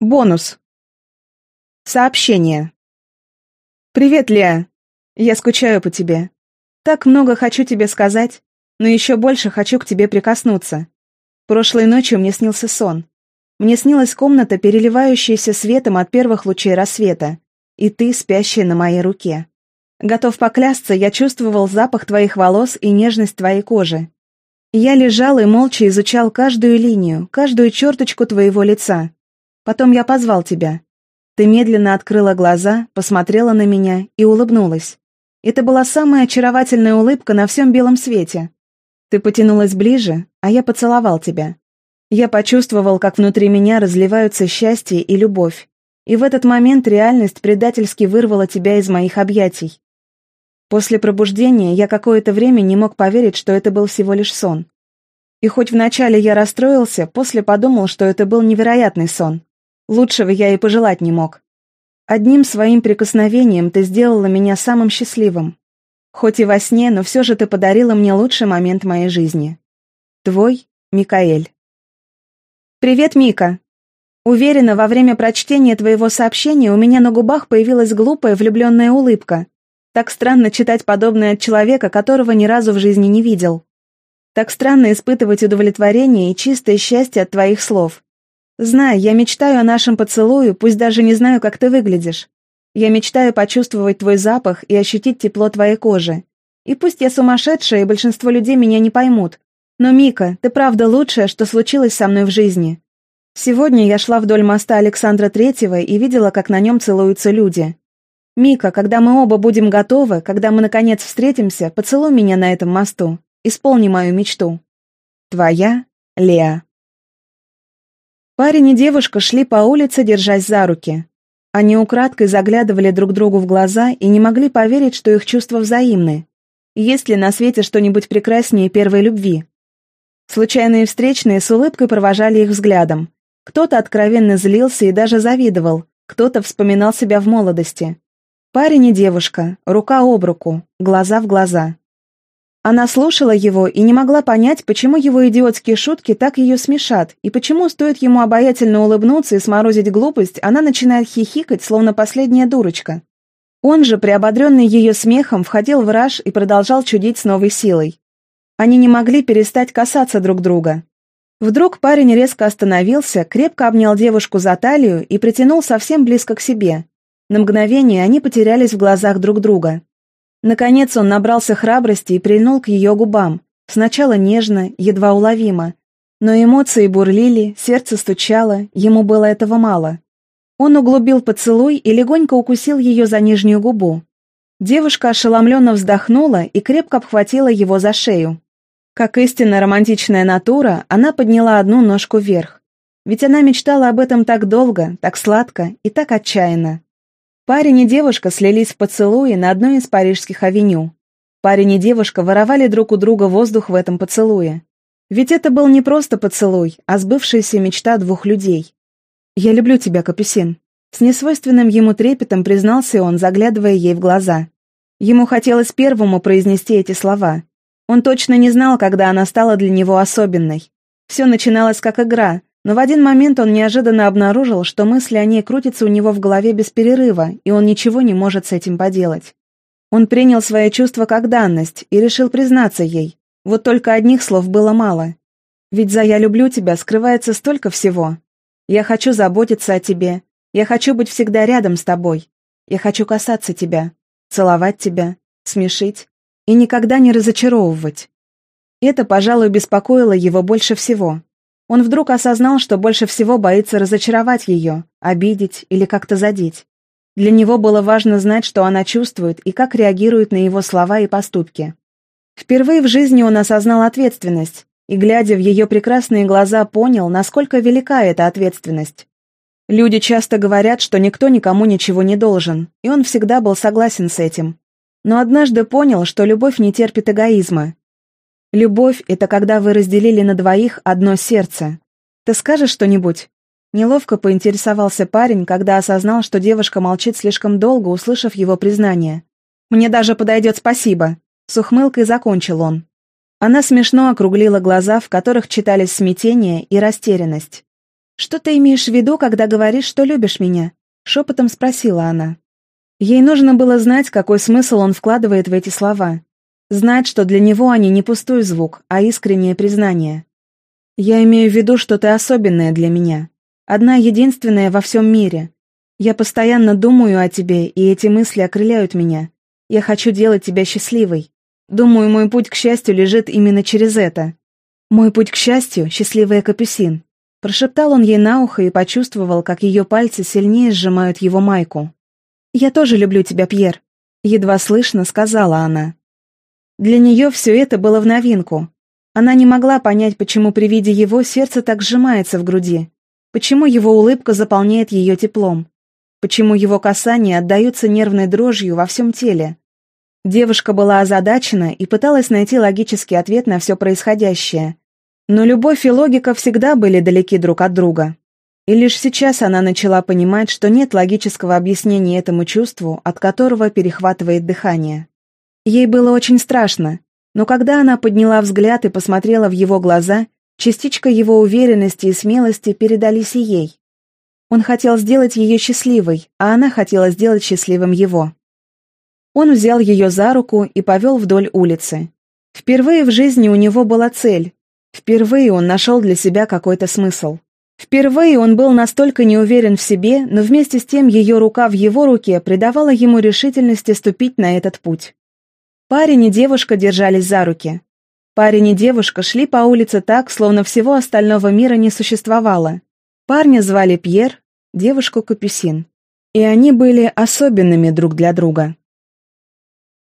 Бонус. Сообщение. «Привет, Леа. Я скучаю по тебе. Так много хочу тебе сказать, но еще больше хочу к тебе прикоснуться. Прошлой ночью мне снился сон. Мне снилась комната, переливающаяся светом от первых лучей рассвета, и ты, спящая на моей руке. Готов поклясться, я чувствовал запах твоих волос и нежность твоей кожи. Я лежал и молча изучал каждую линию, каждую черточку твоего лица, Потом я позвал тебя. Ты медленно открыла глаза, посмотрела на меня и улыбнулась. Это была самая очаровательная улыбка на всем белом свете. Ты потянулась ближе, а я поцеловал тебя. Я почувствовал, как внутри меня разливаются счастье и любовь. И в этот момент реальность предательски вырвала тебя из моих объятий. После пробуждения я какое-то время не мог поверить, что это был всего лишь сон. И хоть вначале я расстроился, после подумал, что это был невероятный сон. Лучшего я и пожелать не мог. Одним своим прикосновением ты сделала меня самым счастливым. Хоть и во сне, но все же ты подарила мне лучший момент моей жизни. Твой Микаэль. Привет, Мика. Уверена, во время прочтения твоего сообщения у меня на губах появилась глупая влюбленная улыбка. Так странно читать подобное от человека, которого ни разу в жизни не видел. Так странно испытывать удовлетворение и чистое счастье от твоих слов. Знай, я мечтаю о нашем поцелуе, пусть даже не знаю, как ты выглядишь. Я мечтаю почувствовать твой запах и ощутить тепло твоей кожи. И пусть я сумасшедшая, и большинство людей меня не поймут. Но, Мика, ты правда лучшее, что случилось со мной в жизни. Сегодня я шла вдоль моста Александра Третьего и видела, как на нем целуются люди. Мика, когда мы оба будем готовы, когда мы наконец встретимся, поцелуй меня на этом мосту. Исполни мою мечту. Твоя Леа. Парень и девушка шли по улице, держась за руки. Они украдкой заглядывали друг другу в глаза и не могли поверить, что их чувства взаимны. Есть ли на свете что-нибудь прекраснее первой любви? Случайные встречные с улыбкой провожали их взглядом. Кто-то откровенно злился и даже завидовал, кто-то вспоминал себя в молодости. Парень и девушка, рука об руку, глаза в глаза. Она слушала его и не могла понять, почему его идиотские шутки так ее смешат, и почему стоит ему обаятельно улыбнуться и сморозить глупость, она начинает хихикать, словно последняя дурочка. Он же, приободренный ее смехом, входил в раж и продолжал чудить с новой силой. Они не могли перестать касаться друг друга. Вдруг парень резко остановился, крепко обнял девушку за талию и притянул совсем близко к себе. На мгновение они потерялись в глазах друг друга. Наконец он набрался храбрости и прильнул к ее губам. Сначала нежно, едва уловимо. Но эмоции бурлили, сердце стучало, ему было этого мало. Он углубил поцелуй и легонько укусил ее за нижнюю губу. Девушка ошеломленно вздохнула и крепко обхватила его за шею. Как истинно романтичная натура, она подняла одну ножку вверх. Ведь она мечтала об этом так долго, так сладко и так отчаянно. Парень и девушка слились в поцелуе на одной из парижских авеню. Парень и девушка воровали друг у друга воздух в этом поцелуе. Ведь это был не просто поцелуй, а сбывшаяся мечта двух людей. «Я люблю тебя, Капюсин», — с несвойственным ему трепетом признался он, заглядывая ей в глаза. Ему хотелось первому произнести эти слова. Он точно не знал, когда она стала для него особенной. Все начиналось как игра, но в один момент он неожиданно обнаружил, что мысли о ней крутятся у него в голове без перерыва, и он ничего не может с этим поделать. Он принял свои чувства как данность и решил признаться ей. Вот только одних слов было мало. Ведь за «я люблю тебя» скрывается столько всего. Я хочу заботиться о тебе. Я хочу быть всегда рядом с тобой. Я хочу касаться тебя, целовать тебя, смешить и никогда не разочаровывать. Это, пожалуй, беспокоило его больше всего. Он вдруг осознал, что больше всего боится разочаровать ее, обидеть или как-то задеть. Для него было важно знать, что она чувствует и как реагирует на его слова и поступки. Впервые в жизни он осознал ответственность, и, глядя в ее прекрасные глаза, понял, насколько велика эта ответственность. Люди часто говорят, что никто никому ничего не должен, и он всегда был согласен с этим. Но однажды понял, что любовь не терпит эгоизма, Любовь — это когда вы разделили на двоих одно сердце. Ты скажешь что-нибудь?» Неловко поинтересовался парень, когда осознал, что девушка молчит слишком долго, услышав его признание. «Мне даже подойдет спасибо», — с ухмылкой закончил он. Она смешно округлила глаза, в которых читались смятение и растерянность. «Что ты имеешь в виду, когда говоришь, что любишь меня?» — шепотом спросила она. Ей нужно было знать, какой смысл он вкладывает в эти слова. Знать, что для него они не пустой звук, а искреннее признание. «Я имею в виду, что ты особенная для меня. Одна единственная во всем мире. Я постоянно думаю о тебе, и эти мысли окрыляют меня. Я хочу делать тебя счастливой. Думаю, мой путь к счастью лежит именно через это. Мой путь к счастью — счастливая Капюсин». Прошептал он ей на ухо и почувствовал, как ее пальцы сильнее сжимают его майку. «Я тоже люблю тебя, Пьер», — едва слышно сказала она. Для нее все это было в новинку. Она не могла понять, почему при виде его сердце так сжимается в груди, почему его улыбка заполняет ее теплом, почему его касания отдаются нервной дрожью во всем теле. Девушка была озадачена и пыталась найти логический ответ на все происходящее. Но любовь и логика всегда были далеки друг от друга. И лишь сейчас она начала понимать, что нет логического объяснения этому чувству, от которого перехватывает дыхание. Ей было очень страшно, но когда она подняла взгляд и посмотрела в его глаза, частичка его уверенности и смелости передались и ей. Он хотел сделать ее счастливой, а она хотела сделать счастливым его. Он взял ее за руку и повел вдоль улицы. Впервые в жизни у него была цель. Впервые он нашел для себя какой-то смысл. Впервые он был настолько неуверен в себе, но вместе с тем ее рука в его руке придавала ему решительности ступить на этот путь. Парень и девушка держались за руки. Парень и девушка шли по улице так, словно всего остального мира не существовало. Парня звали Пьер, девушку Капюсин. И они были особенными друг для друга.